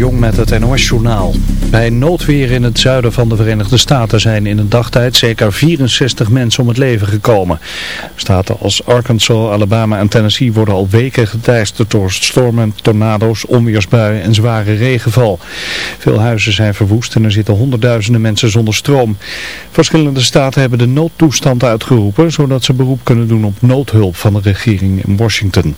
Jong met het NOS-journaal. Bij noodweer in het zuiden van de Verenigde Staten zijn in een dagtijd zeker 64 mensen om het leven gekomen. Staten als Arkansas, Alabama en Tennessee worden al weken geteisterd door stormen, tornado's, onweersbuien en zware regenval. Veel huizen zijn verwoest en er zitten honderdduizenden mensen zonder stroom. Verschillende staten hebben de noodtoestand uitgeroepen, zodat ze beroep kunnen doen op noodhulp van de regering in Washington.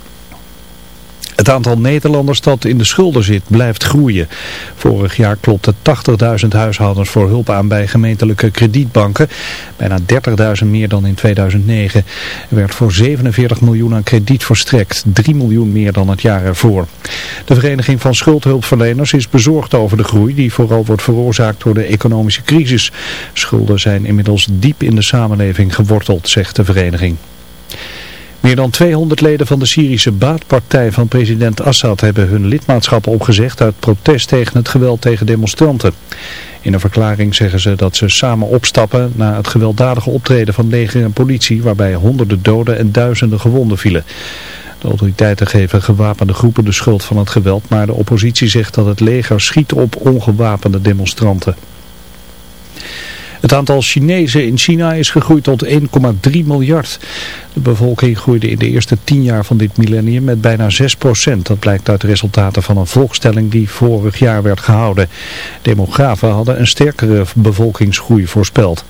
Het aantal Nederlanders dat in de schulden zit blijft groeien. Vorig jaar klopte 80.000 huishoudens voor hulp aan bij gemeentelijke kredietbanken. Bijna 30.000 meer dan in 2009. Er werd voor 47 miljoen aan krediet verstrekt. 3 miljoen meer dan het jaar ervoor. De Vereniging van Schuldhulpverleners is bezorgd over de groei die vooral wordt veroorzaakt door de economische crisis. Schulden zijn inmiddels diep in de samenleving geworteld, zegt de vereniging. Meer dan 200 leden van de Syrische baatpartij van president Assad hebben hun lidmaatschap opgezegd uit protest tegen het geweld tegen demonstranten. In een verklaring zeggen ze dat ze samen opstappen na het gewelddadige optreden van leger en politie waarbij honderden doden en duizenden gewonden vielen. De autoriteiten geven gewapende groepen de schuld van het geweld, maar de oppositie zegt dat het leger schiet op ongewapende demonstranten. Het aantal Chinezen in China is gegroeid tot 1,3 miljard. De bevolking groeide in de eerste 10 jaar van dit millennium met bijna 6 procent. Dat blijkt uit de resultaten van een volkstelling die vorig jaar werd gehouden. Demografen hadden een sterkere bevolkingsgroei voorspeld.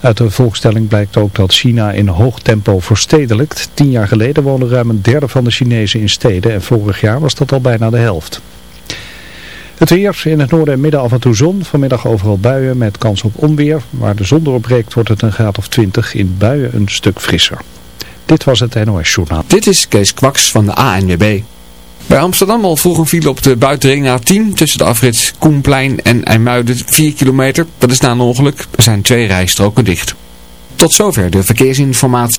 Uit de volkstelling blijkt ook dat China in hoog tempo verstedelijkt. Tien jaar geleden woonde ruim een derde van de Chinezen in steden en vorig jaar was dat al bijna de helft. Het weer in het noorden en midden af en toe zon. Vanmiddag overal buien met kans op onweer. Waar de zon doorbreekt wordt het een graad of 20. In buien een stuk frisser. Dit was het NOS Journaal. Dit is Kees Kwaks van de ANWB. Bij Amsterdam al vroeg een file op de buitenring A10 tussen de afrits Koenplein en IJmuiden 4 kilometer. Dat is na een ongeluk. Er zijn twee rijstroken dicht. Tot zover de verkeersinformatie.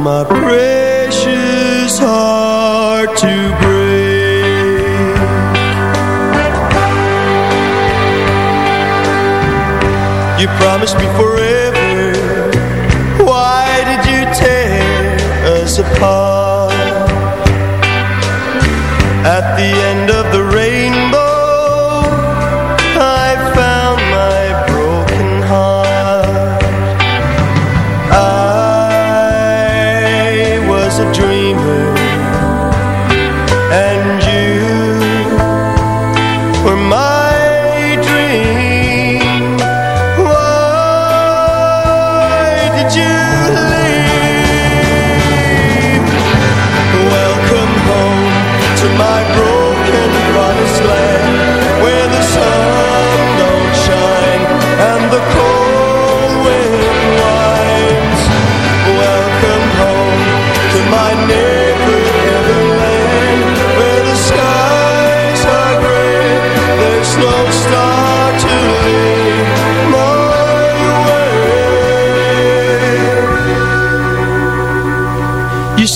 My precious heart to break. You promised me forever.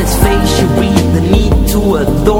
His face, you read the need to adore.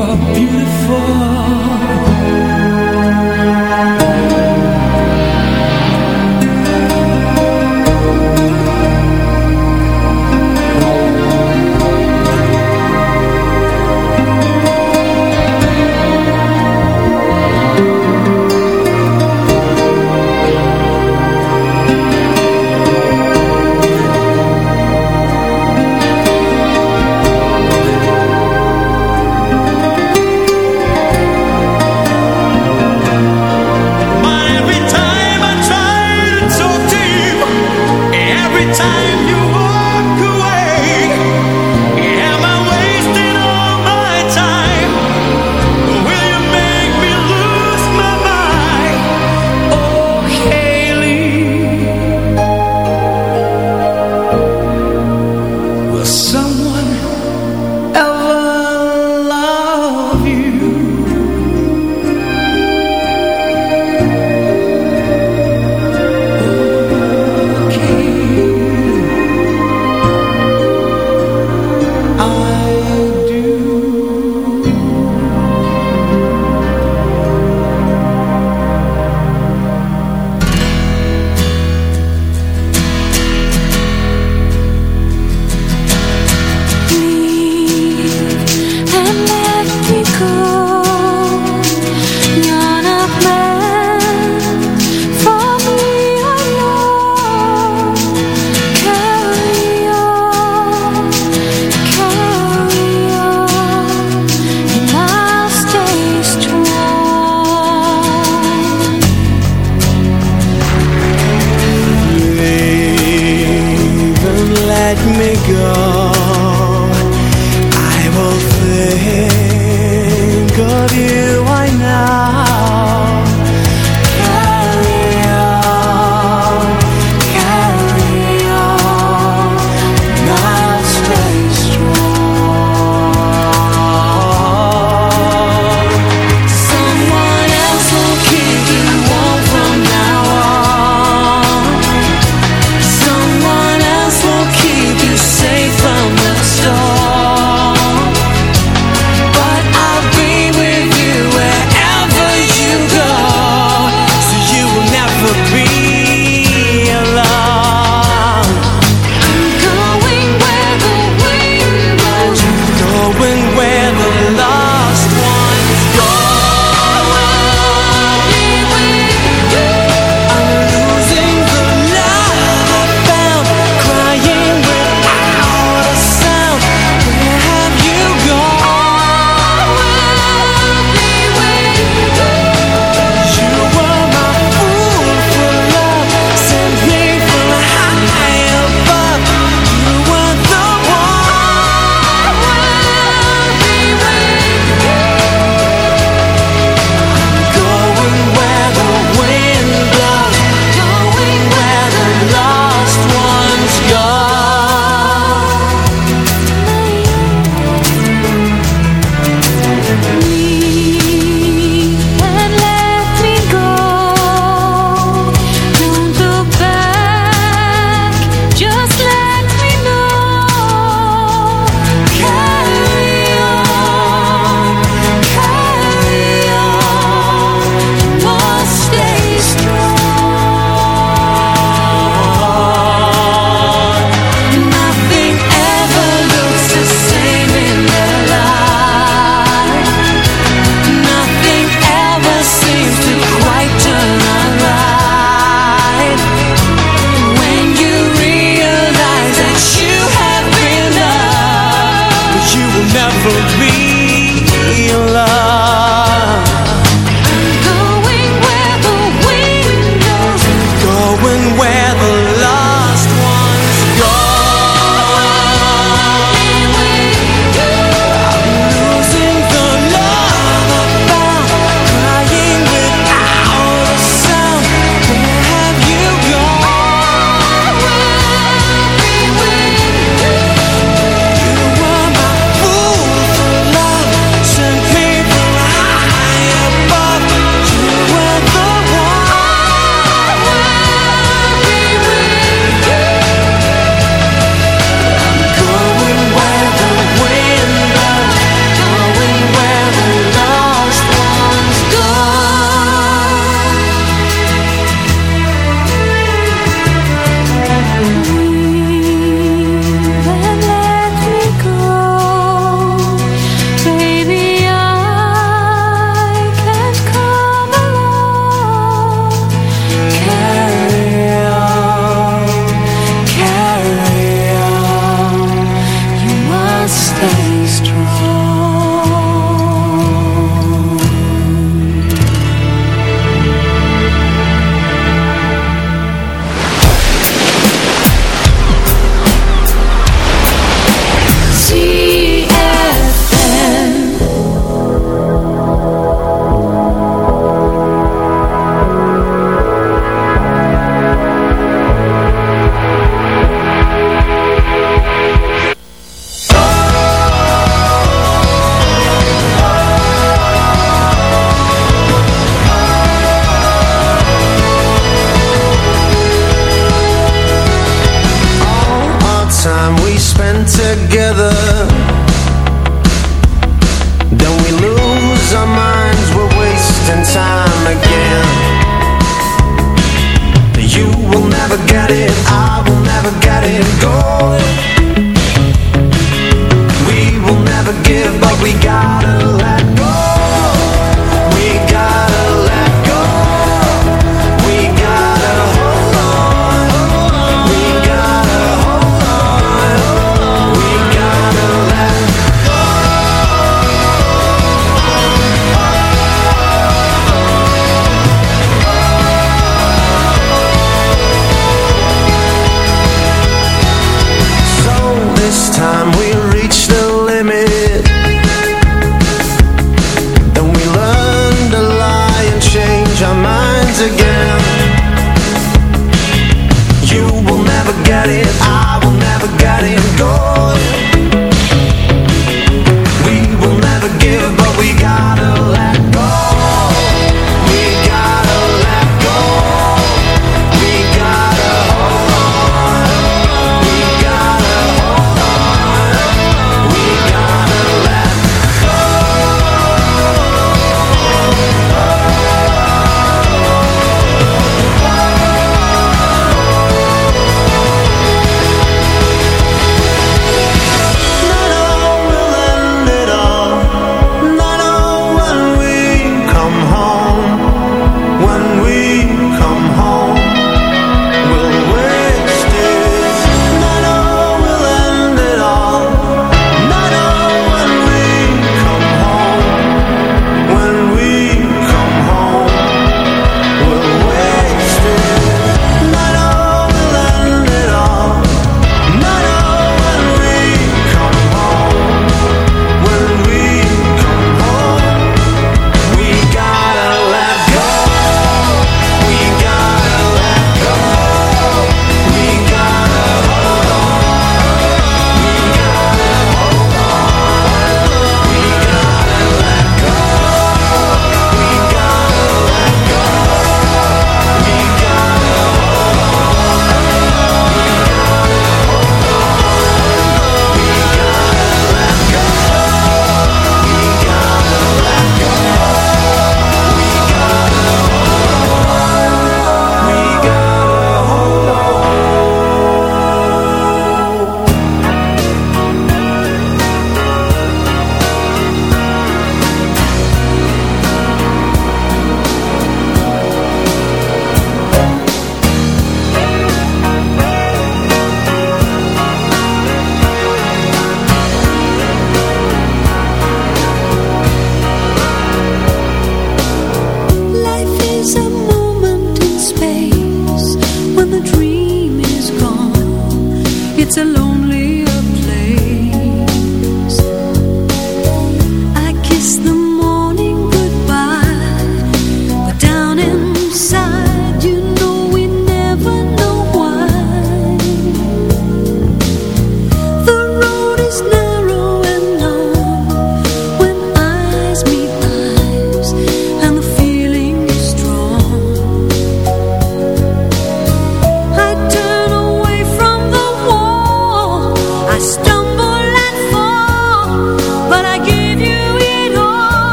Are beautiful.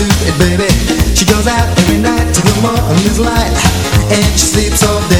To it, baby. She goes out every night to the morning's light. And she sleeps all day